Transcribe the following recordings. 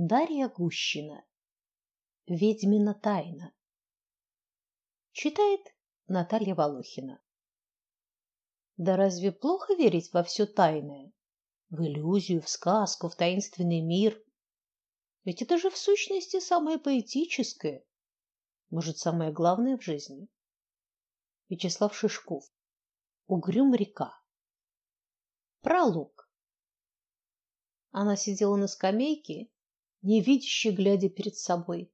Дарья Гущина. Ведьмина тайна. Читает Наталья Волохина. Да разве плохо верить во все тайное? В иллюзию, в сказку, в таинственный мир? Ведь это же в сущности самое поэтическое, может, самое главное в жизни. Вячеслав Шишков. Угрюм река. Пролог. Она сидела на скамейке невидяще глядя перед собой.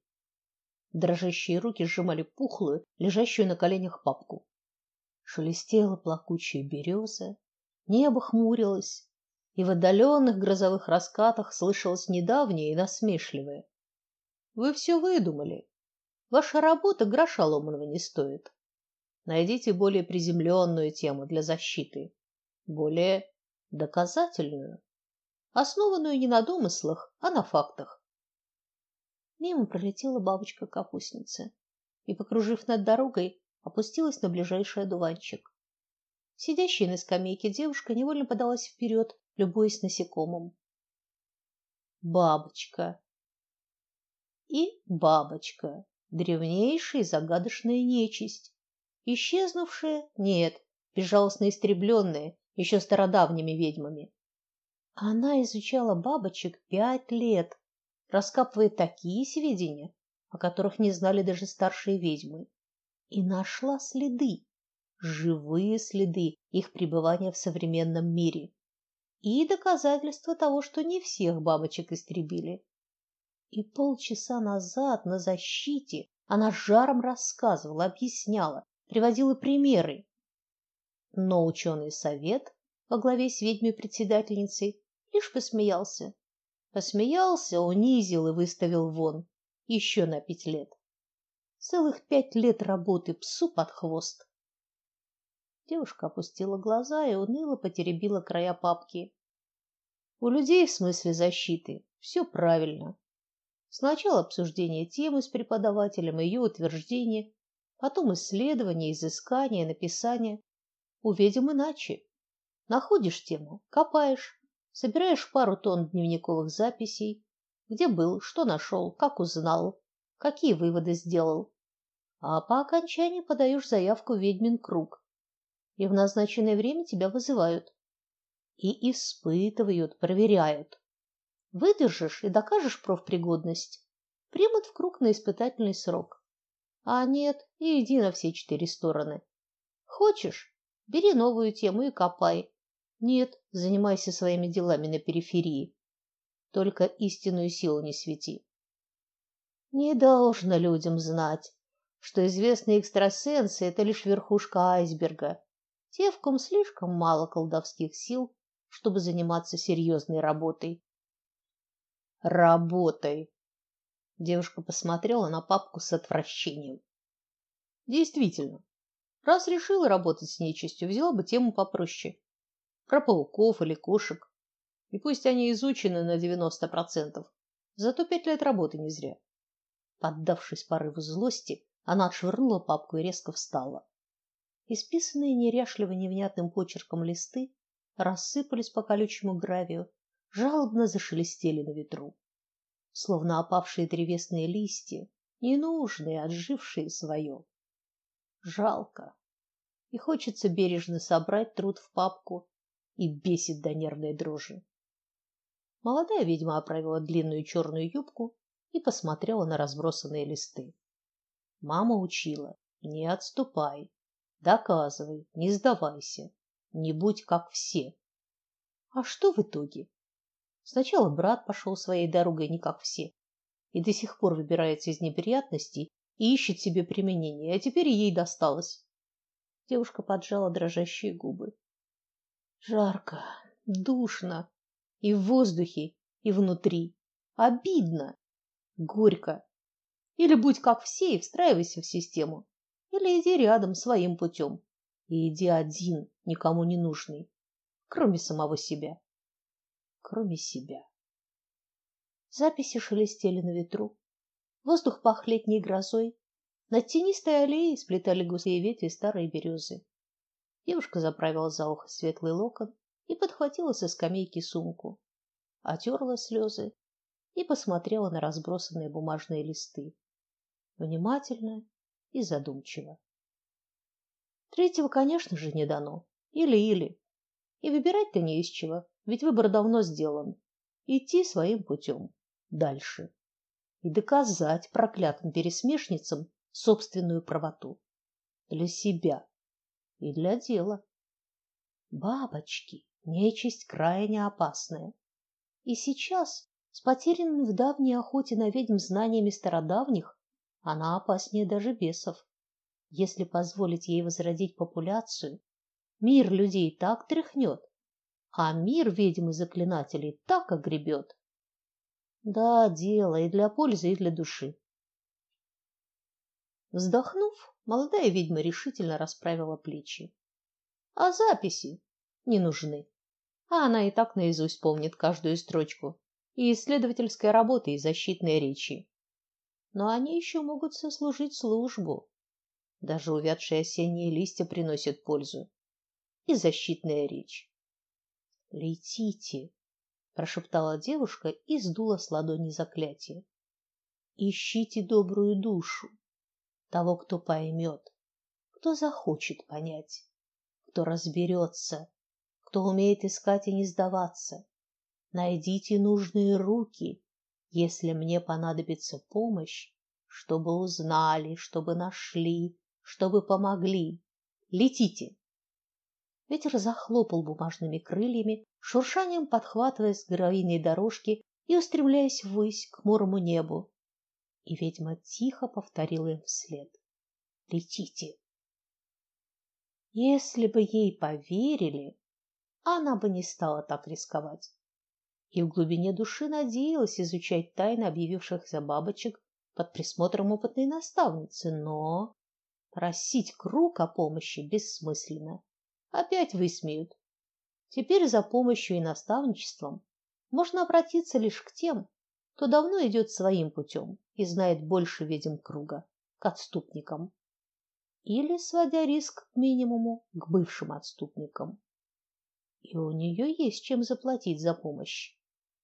Дрожащие руки сжимали пухлую, лежащую на коленях папку. Шелестела плакучая береза, небо хмурилось, и в отдаленных грозовых раскатах слышалось недавнее и насмешливое: "Вы все выдумали. Ваша работа гроша ломаного не стоит. Найдите более приземленную тему для защиты, более доказательную" основанную не на домыслах, а на фактах. Мимо пролетела бабочка-капустница и, покружив над дорогой, опустилась на ближайший одуванчик. Сидящая на скамейке девушка невольно подалась вперед, любуясь насекомым. Бабочка. И бабочка, древнейшая загадочная нечисть, исчезнувшая, нет, безжалостно истребленная еще стародавними ведьмами. Она изучала бабочек пять лет, раскапывая такие сведения, о которых не знали даже старшие ведьмы, и нашла следы, живые следы их пребывания в современном мире и доказательства того, что не всех бабочек истребили. И полчаса назад на защите она жаром рассказывала, объясняла, приводила примеры. Но ученый совет во главе с ведьмой-председательницей лишь посмеялся. Посмеялся, унизил и выставил вон еще на пять лет. Целых пять лет работы псу под хвост. Девушка опустила глаза и уныло потеребила края папки. У людей в смысле защиты все правильно. Сначала обсуждение темы с преподавателем, ее утверждение, потом исследование, изыскание, написание. Увидим иначе. Находишь тему, копаешь, собираешь пару тонн дневниковых записей, где был, что нашел, как узнал, какие выводы сделал. А по окончании подаешь заявку в ведьмин круг. И в назначенное время тебя вызывают и испытывают, проверяют. Выдержишь и докажешь профпригодность, примут в круг на испытательный срок. А нет, и иди на все четыре стороны. Хочешь, бери новую тему и копай. Нет, занимайся своими делами на периферии. Только истинную силу не свети. Не должно людям знать, что известные экстрасенсы это лишь верхушка айсберга. Те, в ком слишком мало колдовских сил, чтобы заниматься серьезной работой. Работой. Девушка посмотрела на папку с отвращением. Действительно, раз решила работать с нечистью, взяла бы тему попроще про пауков или кошек. И пусть они изучены на 90%, зато пять лет работы не зря. Поддавшись порыву злости, она отшвырнула папку и резко встала. Исписанные неряшливо невнятным почерком листы рассыпались по колючему гравию, жалобно зашелестели на ветру, словно опавшие древесные листья, ненужные, отжившие свое. Жалко. И хочется бережно собрать труд в папку и бесит до нервной дрожи. Молодая ведьма оправила длинную черную юбку и посмотрела на разбросанные листы. Мама учила: не отступай, доказывай, не сдавайся, не будь как все. А что в итоге? Сначала брат пошел своей дорогой не как все, и до сих пор выбирается из неприятностей и ищет себе применение, а теперь ей досталось. Девушка поджала дрожащие губы. Жарко, душно и в воздухе, и внутри. Обидно, горько. Или будь как все и встраивайся в систему, или иди рядом своим путем. И иди один, никому не нужный, кроме самого себя. Кроме себя. Записи шелестели на ветру. Воздух пах летней грозой. Над тенистой аллеей сплетали густые ветви старой березы. Девушка заправила за ухо светлый локон и подхватила со скамейки сумку. Отерла слезы и посмотрела на разбросанные бумажные листы. Внимательно и задумчиво. Третьего, конечно же, не дано. Или-или. И выбирать-то не из чего, ведь выбор давно сделан. Идти своим путем дальше и доказать проклятым пересмешницам собственную правоту для себя и для дела. Бабочки, нечисть крайне опасная. И сейчас, с потерянными в давней охоте на ведьм знаниями стародавних, она опаснее даже бесов. Если позволить ей возродить популяцию, мир людей так тряхнет, а мир ведьм и заклинателей так огребет. Да, дело и для пользы, и для души. Вздохнув, молодая ведьма решительно расправила плечи. А записи не нужны. А она и так наизусть помнит каждую строчку и исследовательской работы, и защитной речи. Но они еще могут сослужить службу. Даже увядшие осенние листья приносят пользу. И защитная речь. Летите, прошептала девушка и сдула с ладони заклятие. Ищите добрую душу, того, кто поймет, кто захочет понять, кто разберется, кто умеет искать и не сдаваться. Найдите нужные руки, если мне понадобится помощь, чтобы узнали, чтобы нашли, чтобы помогли. Летите. Ветер захлопал бумажными крыльями, шуршанием подхватывая с гравийной дорожки и устремляясь ввысь к хмурому небу. И ведьма тихо повторила им вслед: "Летите". Если бы ей поверили, она бы не стала так рисковать. И в глубине души надеялась изучать тайны объявившихся бабочек под присмотром опытной наставницы, но просить круг о помощи бессмысленно. Опять высмеют. Теперь за помощью и наставничеством можно обратиться лишь к тем, кто давно идет своим путем и знает больше ведьм круга, к отступникам. Или, сводя риск к минимуму, к бывшим отступникам. И у нее есть чем заплатить за помощь.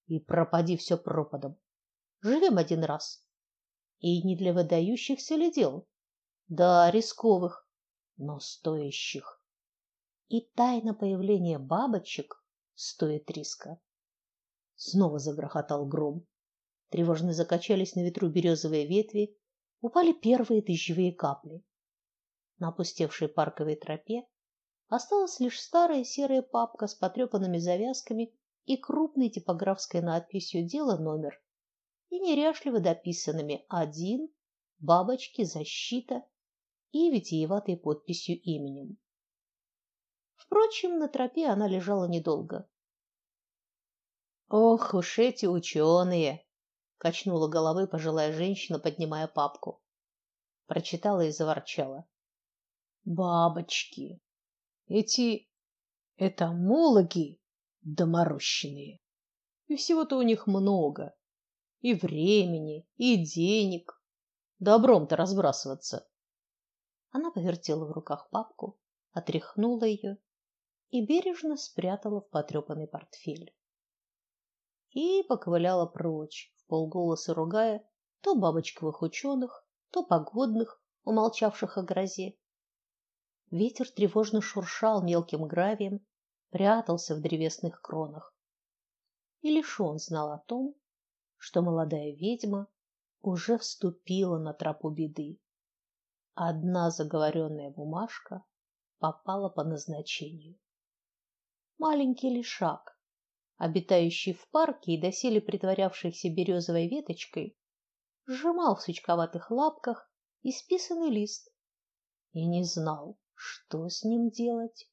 И пропади все пропадом. Живем один раз. И не для выдающихся ли дел? Да, рисковых, но стоящих и тайна появления бабочек стоит риска. Снова загрохотал гром. Тревожно закачались на ветру березовые ветви, упали первые дождевые капли. На опустевшей парковой тропе осталась лишь старая серая папка с потрепанными завязками и крупной типографской надписью «Дело номер» и неряшливо дописанными «Один», «Бабочки», «Защита» и витиеватой подписью именем. Впрочем, на тропе она лежала недолго. Ох уж эти ученые! Качнула головой пожилая женщина, поднимая папку. Прочитала и заворчала. Бабочки. Эти этомологи доморощенные. И всего-то у них много. И времени, и денег. Добром-то разбрасываться. Она повертела в руках папку, отряхнула ее и бережно спрятала в потрепанный портфель. И поковыляла прочь, в полголоса ругая то бабочковых ученых, то погодных, умолчавших о грозе. Ветер тревожно шуршал мелким гравием, прятался в древесных кронах. И лишь он знал о том, что молодая ведьма уже вступила на тропу беды. Одна заговоренная бумажка попала по назначению маленький лишак, обитающий в парке и доселе притворявшийся березовой веточкой, сжимал в сучковатых лапках исписанный лист и не знал, что с ним делать.